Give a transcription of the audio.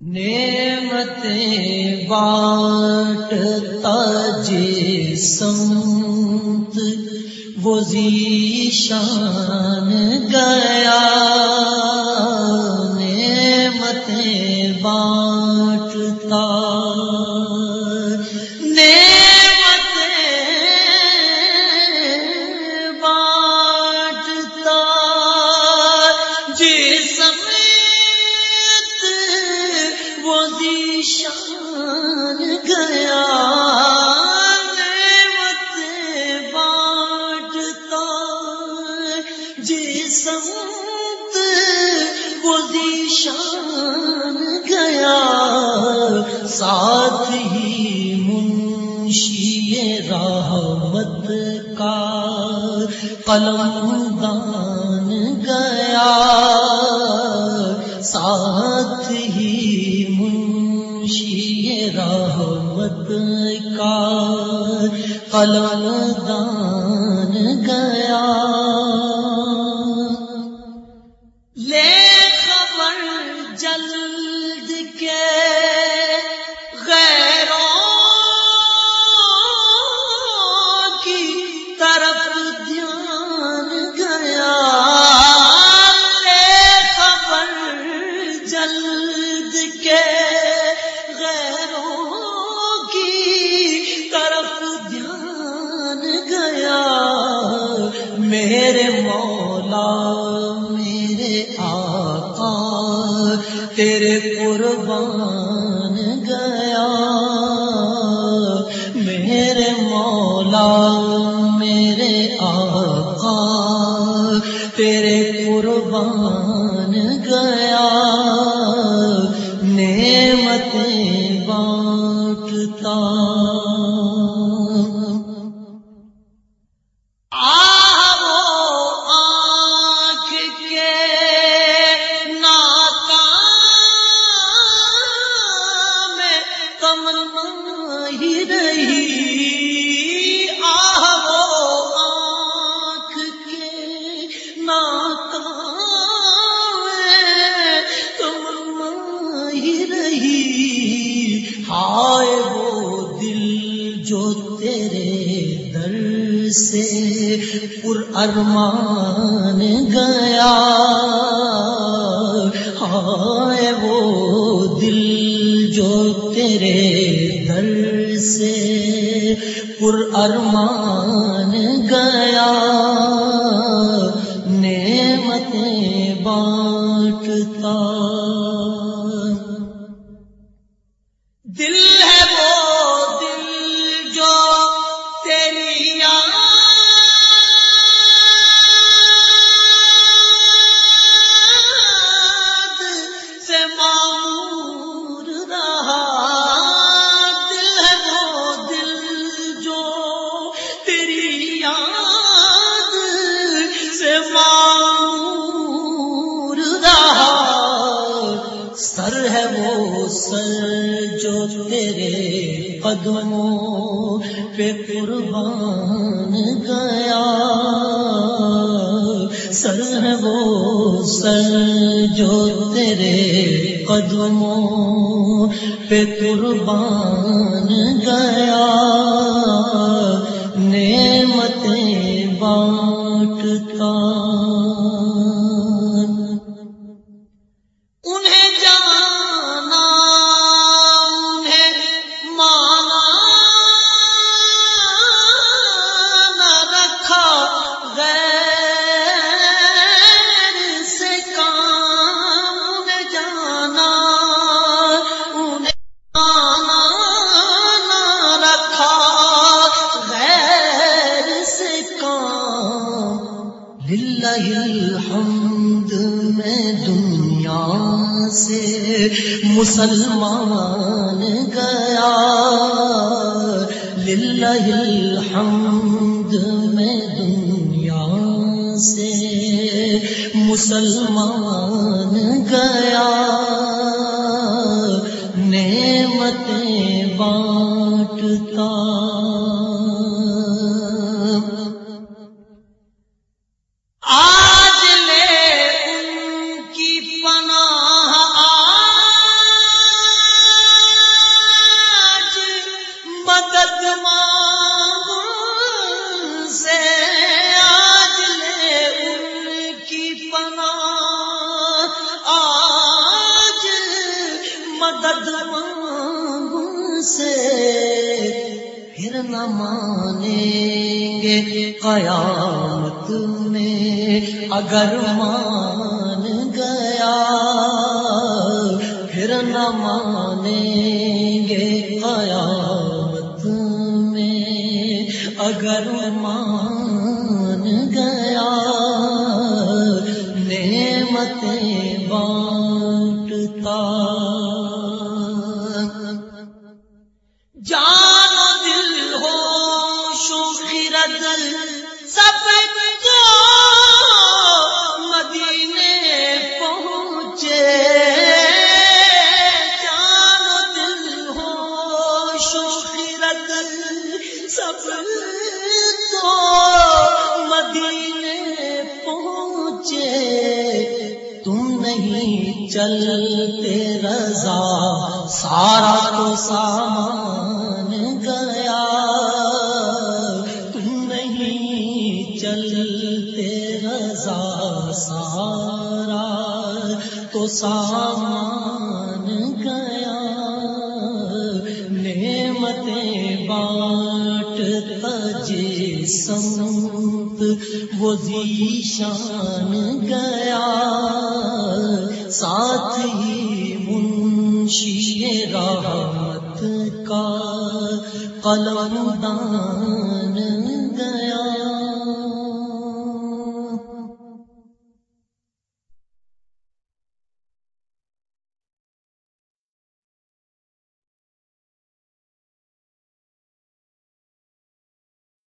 نعمتیں بانٹتا سمت وہ شان گیا نعمتیں بانٹتا جی ساتھ ہی منشی رحمت کا قلم دان گیا۔ ساتھ ہی منشی رحمت کا قلم دان گیا۔ میرے مولا، میرے آقا، تیرے قربان گیا۔ میرے مولا، میرے آقا، تیرے قربان گیا۔ نعمتیں بانٹتا سے پر ارمان گیا۔ ہائے وہ دل جو تیرے در سے پر ارمان گیا۔ سر ہے وہ سر جو تیرے قدموں پہ قربان گیا۔ سر ہے وہ سر جو تیرے قدموں پہ قربان گیا۔ نعمتیں میں دنیا سے مسلمان گیا۔ للہ الحمد میں دنیا سے مسلمان گیا۔ نعمتیں بانٹتا۔ پھر نہ مانیں گے قیامت میں اگر مان گیا، پھر نہ مانیں گے قیامت میں اگر مان گیا چلتے رضا، سارا تو سامان گیا۔ تم نہیں چلتے رضا، سارا تو سامان گیا۔ نعمتیں بانٹ تجے سمت، وہ ذیشان گیا۔ ساتھ ہی منشی رحمت کا قلم دان